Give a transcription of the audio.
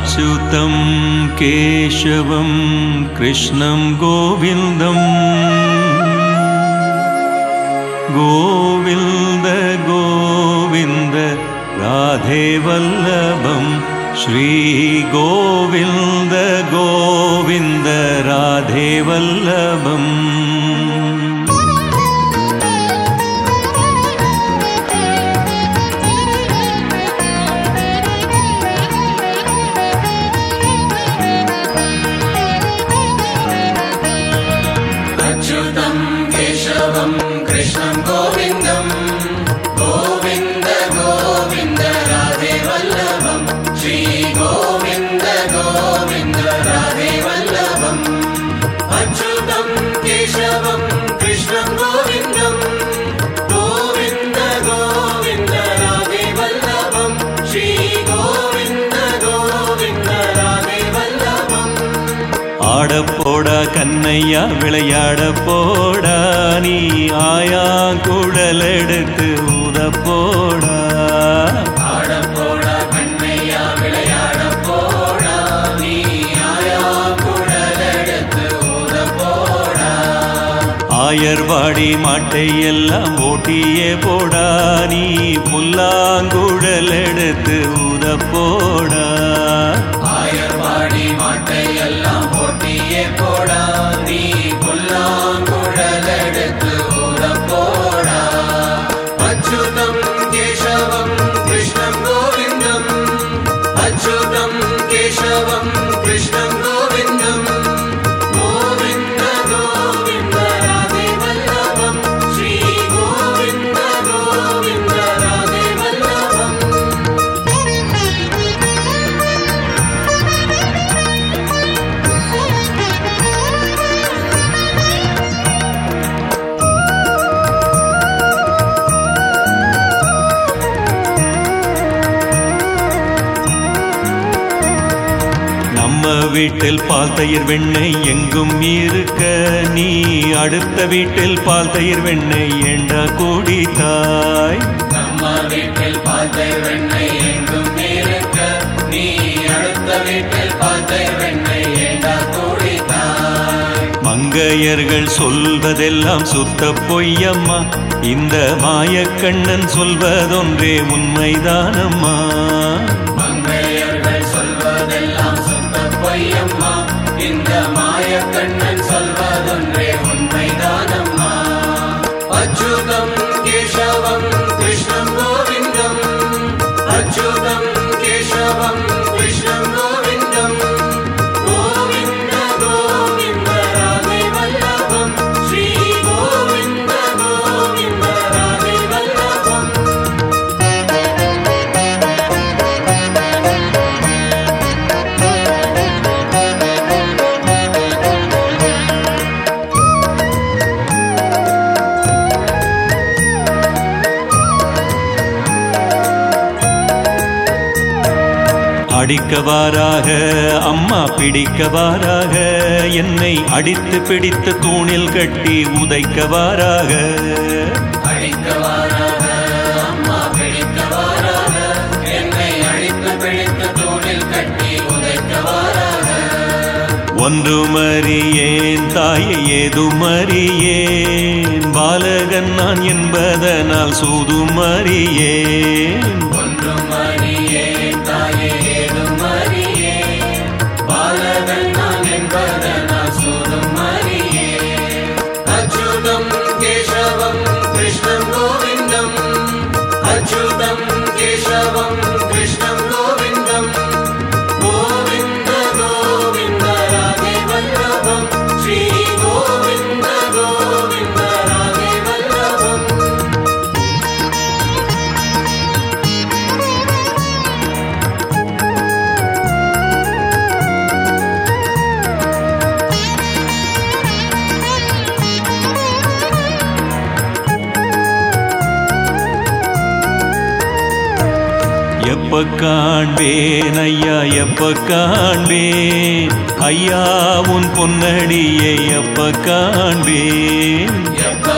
अच्युतं केशवं कृष्णं गोविन्दम्। गोविन्द गोविन्द राधे वल्लभं श्रीगोविन्द गोविन्द राधे वल्लभम् ஆடப்போடா கண்ணையா விளையாட போடா நீ ஆயா குழல் எடுத்து ஊதப்போடா. ஆயர்வாடி மாட்டை எல்லாம் ஓட்டியே போடா நீ புல்லாங்குழல் எடுத்து ஊதப்போடா. ஆயர்வாடி மாட்டை எல்லாம் போட்டியே போடா நீ புல்லாங்குழலெடுத்து ஊத போடா அச்சுதம் கேசவம் கிருஷ்ணம் கோவிந்தம் அச்சுதம் கேசவம் வீட்டில் பால் தயிர் வெண்ணெய் எங்கும் இருக்க. நீ அடுத்த வீட்டில் பால் தயிர் வெண்ணெய் ஏண்டா கூடி தாய்? நம்ம வீட்டில் பார்த்த வெண்ணெய் எங்கும் இருக்க. நீ அடுத்த வீட்டில் பார்த்த வெண்ணெய் ஏண்டா குடித்தாய் மங்கையர்கள் சொல்வதெல்லாம் சுத்த பொய்யம்மா. இந்த மாயக்கண்ணன் சொல்வதொன்றே உண்மைதானம்மா. இந்த மாய கண்ணன் சொல்வதொன்றே உண்மைதானம்மா? அச்சுதம் அடிக்கவாராக அம்மா பிடிக்கவாராக என்னை அடித்து பிடித்து தூணில் கட்டி உதைக்கவாராக ஒன்று மறியேன் தாயை ஏது மறியேன் பாலகன் நான் என்பதனால் சூது மறியேன் अच्युतम् केशवम् कृष्णम् எப்ப காண்பேன் ஐயா எப்ப காண்பேன். ஐயா உன் பொன்னடியை எப்ப காண்பேன். எப்ப